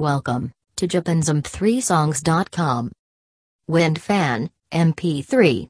Welcome to JapanZump3songs.com. Wind Fan, MP3.